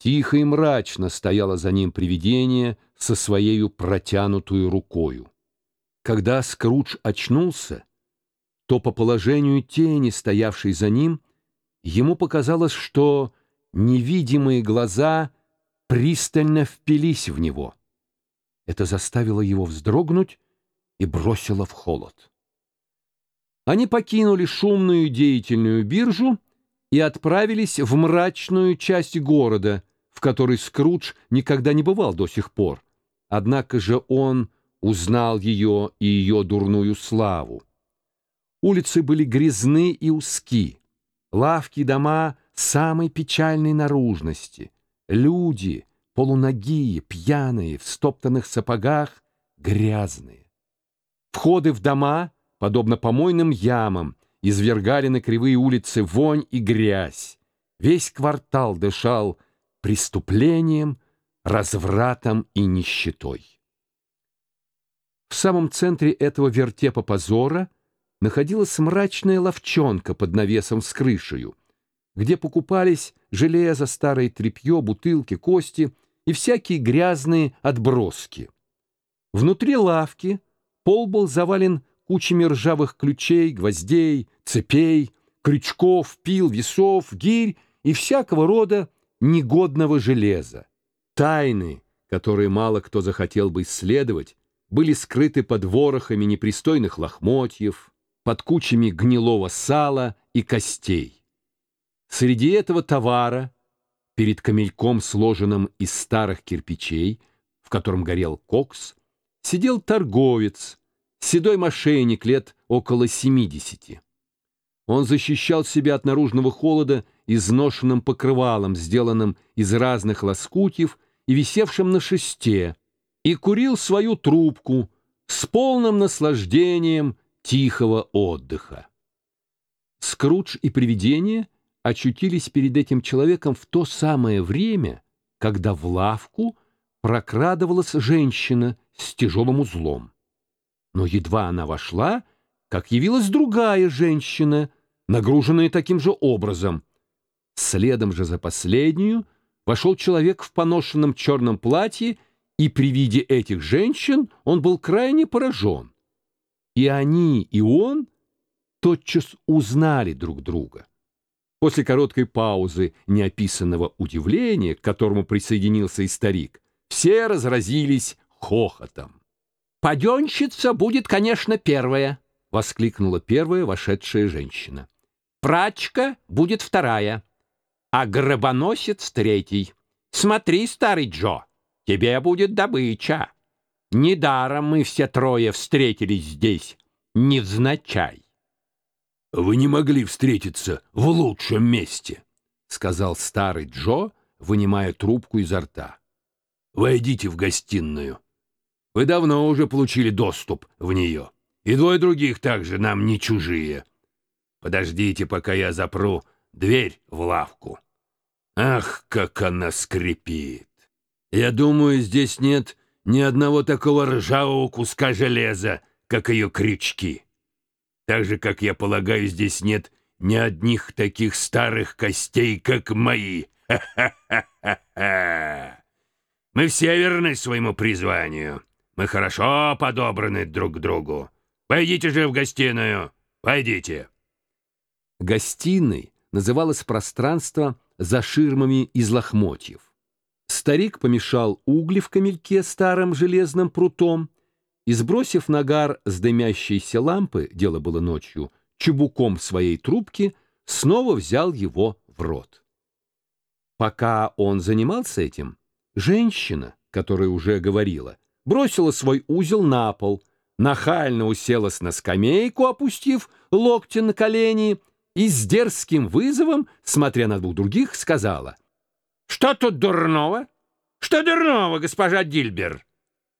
Тихо и мрачно стояло за ним привидение со своею протянутую рукою. Когда Скрудж очнулся, то по положению тени, стоявшей за ним, ему показалось, что невидимые глаза пристально впились в него. Это заставило его вздрогнуть и бросило в холод. Они покинули шумную деятельную биржу и отправились в мрачную часть города, в которой Скрудж никогда не бывал до сих пор. Однако же он узнал ее и ее дурную славу. Улицы были грязны и узки, лавки и дома самой печальной наружности, люди, полуногие, пьяные, в стоптанных сапогах, грязные. Входы в дома, подобно помойным ямам, извергали на кривые улицы вонь и грязь. Весь квартал дышал преступлением, развратом и нищетой. В самом центре этого вертепа позора находилась мрачная ловчонка под навесом с крышею, где покупались железо, старое тряпье, бутылки, кости и всякие грязные отброски. Внутри лавки пол был завален кучами ржавых ключей, гвоздей, цепей, крючков, пил, весов, гирь и всякого рода негодного железа. Тайны, которые мало кто захотел бы исследовать, были скрыты под ворохами непристойных лохмотьев, под кучами гнилого сала и костей. Среди этого товара, перед камельком, сложенным из старых кирпичей, в котором горел кокс, сидел торговец, седой мошенник лет около семидесяти. Он защищал себя от наружного холода изношенным покрывалом, сделанным из разных лоскутьев и висевшим на шесте, и курил свою трубку с полным наслаждением тихого отдыха. Скрудж и привидение очутились перед этим человеком в то самое время, когда в лавку прокрадывалась женщина с тяжелым узлом. Но едва она вошла, как явилась другая женщина, нагруженная таким же образом. Следом же за последнюю вошел человек в поношенном черном платье, и при виде этих женщин он был крайне поражен. И они, и он тотчас узнали друг друга. После короткой паузы неописанного удивления, к которому присоединился и старик, все разразились хохотом. «Паденщица будет, конечно, первая», — воскликнула первая вошедшая женщина. «Прачка будет вторая, а гробоносец третий. Смотри, старый Джо, тебе будет добыча. Недаром мы все трое встретились здесь, невзначай». «Вы не могли встретиться в лучшем месте», — сказал старый Джо, вынимая трубку изо рта. «Войдите в гостиную». Вы давно уже получили доступ в нее. И двое других также нам не чужие. Подождите, пока я запру дверь в лавку. Ах, как она скрипит! Я думаю, здесь нет ни одного такого ржавого куска железа, как ее крючки. Так же, как я полагаю, здесь нет ни одних таких старых костей, как мои. Ха-ха-ха-ха! Мы все верны своему призванию. Мы хорошо подобраны друг к другу. Пойдите же в гостиную. Пойдите. Гостиной называлось пространство за ширмами из лохмотьев. Старик помешал угли в камельке старым железным прутом и, сбросив нагар с дымящейся лампы, дело было ночью, чубуком своей трубки, снова взял его в рот. Пока он занимался этим, женщина, которая уже говорила, бросила свой узел на пол, нахально уселась на скамейку, опустив локти на колени, и с дерзким вызовом, смотря на двух других, сказала. «Что тут дурного? Что дурного, госпожа Дильбер?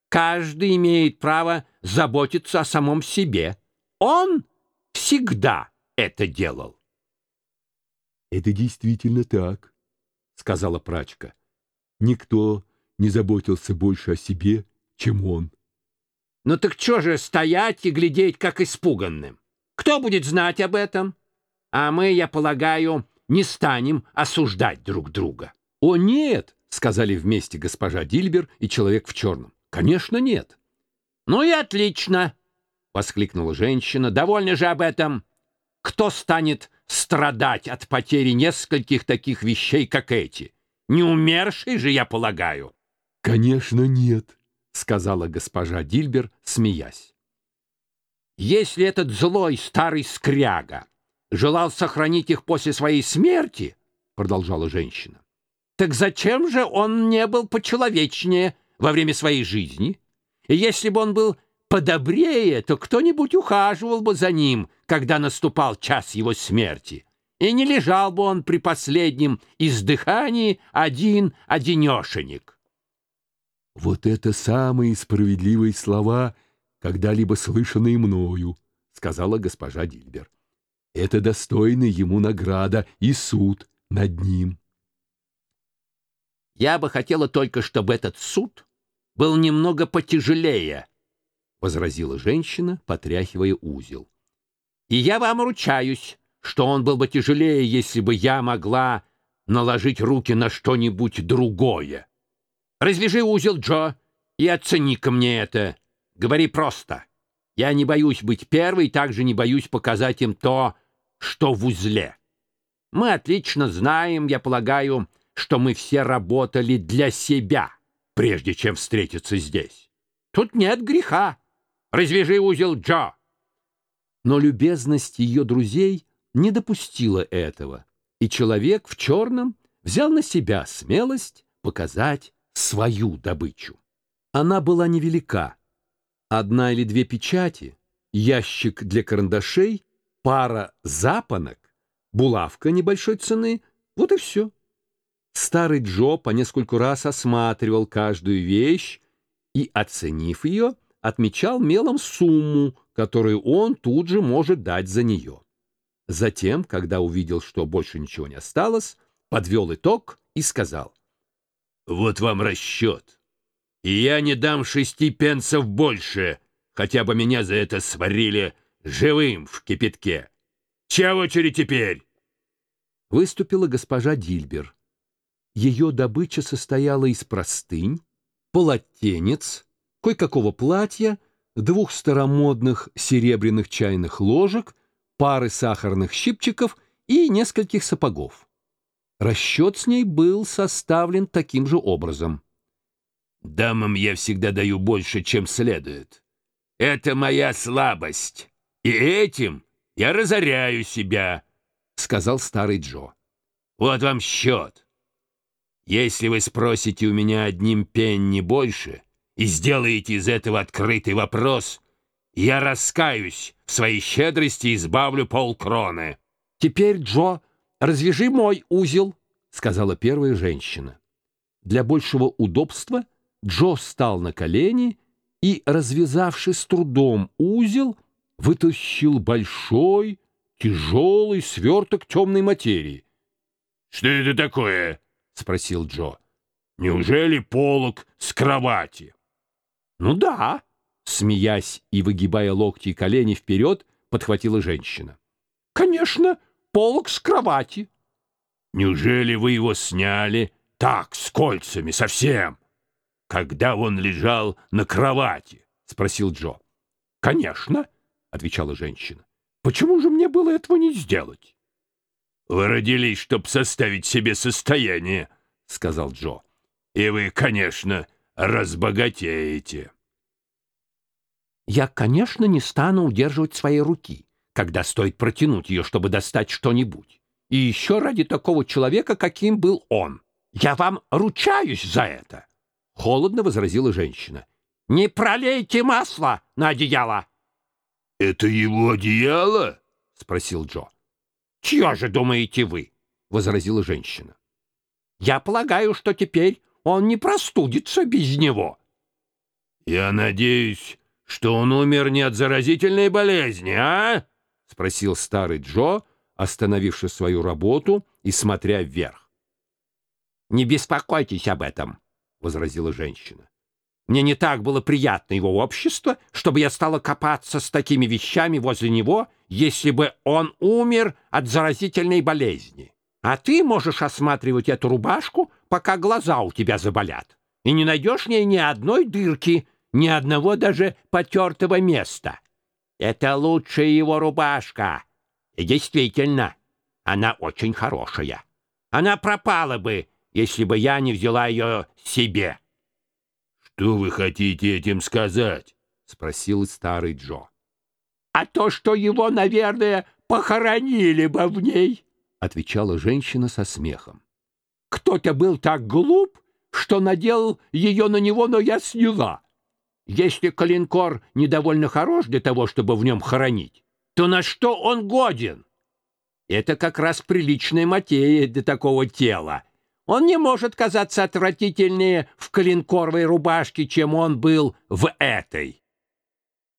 Каждый имеет право заботиться о самом себе. Он всегда это делал». «Это действительно так», — сказала прачка. «Никто не заботился больше о себе, чем он. Ну так что же стоять и глядеть, как испуганным? Кто будет знать об этом? А мы, я полагаю, не станем осуждать друг друга. «О, нет!» — сказали вместе госпожа Дильбер и человек в черном. «Конечно, нет!» «Ну и отлично!» — воскликнула женщина. «Довольно же об этом! Кто станет страдать от потери нескольких таких вещей, как эти? Не умерший же, я полагаю!» «Конечно, нет!» — сказала госпожа Дильбер, смеясь. «Если этот злой старый скряга желал сохранить их после своей смерти, — продолжала женщина, — так зачем же он не был почеловечнее во время своей жизни? Если бы он был подобрее, то кто-нибудь ухаживал бы за ним, когда наступал час его смерти, и не лежал бы он при последнем издыхании один-одинешенек. «Вот это самые справедливые слова, когда-либо слышанные мною», — сказала госпожа Дильбер. Это достойно ему награда и суд над ним. Я бы хотела только, чтобы этот суд был немного потяжелее, — возразила женщина, потряхивая узел. И я вам ручаюсь, что он был бы тяжелее, если бы я могла наложить руки на что-нибудь другое. Развяжи узел, Джо, и оцени-ка мне это. Говори просто. Я не боюсь быть первой, также не боюсь показать им то, что в узле. Мы отлично знаем, я полагаю, что мы все работали для себя, прежде чем встретиться здесь. Тут нет греха. Развяжи узел, Джо. Но любезность ее друзей не допустила этого, и человек в черном взял на себя смелость показать свою добычу. Она была невелика. Одна или две печати, ящик для карандашей пара запонок, булавка небольшой цены, вот и все. Старый Джо по нескольку раз осматривал каждую вещь и, оценив ее, отмечал мелом сумму, которую он тут же может дать за нее. Затем, когда увидел, что больше ничего не осталось, подвел итог и сказал. «Вот вам расчет. И я не дам шести пенсов больше, хотя бы меня за это сварили живым в кипятке. Чья очередь теперь?» Выступила госпожа Дильбер. Ее добыча состояла из простынь, полотенец, кое-какого платья, двух старомодных серебряных чайных ложек, пары сахарных щипчиков и нескольких сапогов. Расчет с ней был составлен таким же образом. «Дамам я всегда даю больше, чем следует. Это моя слабость. И этим я разоряю себя, — сказал старый Джо. Вот вам счет. Если вы спросите у меня одним пенни больше и сделаете из этого открытый вопрос, я раскаюсь в своей щедрости и избавлю полкроны. Теперь, Джо, развяжи мой узел, — сказала первая женщина. Для большего удобства Джо встал на колени и, развязавши с трудом узел, — вытащил большой, тяжелый сверток темной материи. — Что это такое? — спросил Джо. — Неужели полок с кровати? — Ну да, — смеясь и выгибая локти и колени вперед, подхватила женщина. — Конечно, полок с кровати. — Неужели вы его сняли так, с кольцами, совсем? Когда он лежал на кровати? — спросил Джо. — Конечно. —— отвечала женщина. «Почему же мне было этого не сделать?» «Вы родились, чтобы составить себе состояние», — сказал Джо. «И вы, конечно, разбогатеете». «Я, конечно, не стану удерживать свои руки, когда стоит протянуть ее, чтобы достать что-нибудь. И еще ради такого человека, каким был он. Я вам ручаюсь за это!» Холодно возразила женщина. «Не пролейте масло на одеяло!» «Это его одеяло?» — спросил Джо. «Чье же думаете вы?» — возразила женщина. «Я полагаю, что теперь он не простудится без него». «Я надеюсь, что он умер не от заразительной болезни, а?» — спросил старый Джо, остановивший свою работу и смотря вверх. «Не беспокойтесь об этом», — возразила женщина. Мне не так было приятно его общество, чтобы я стала копаться с такими вещами возле него, если бы он умер от заразительной болезни. А ты можешь осматривать эту рубашку пока глаза у тебя заболят, и не найдешь в ней ни одной дырки, ни одного даже потертого места. Это лучшая его рубашка. И действительно, она очень хорошая. Она пропала бы, если бы я не взяла ее себе. — Что вы хотите этим сказать? — спросил старый Джо. — А то, что его, наверное, похоронили бы в ней, — отвечала женщина со смехом. — Кто-то был так глуп, что наделал ее на него, но я сняла. Если калинкор недовольно хорош для того, чтобы в нем хоронить, то на что он годен? Это как раз приличная материя для такого тела. Он не может казаться отвратительнее в калинкоровой рубашке, чем он был в этой.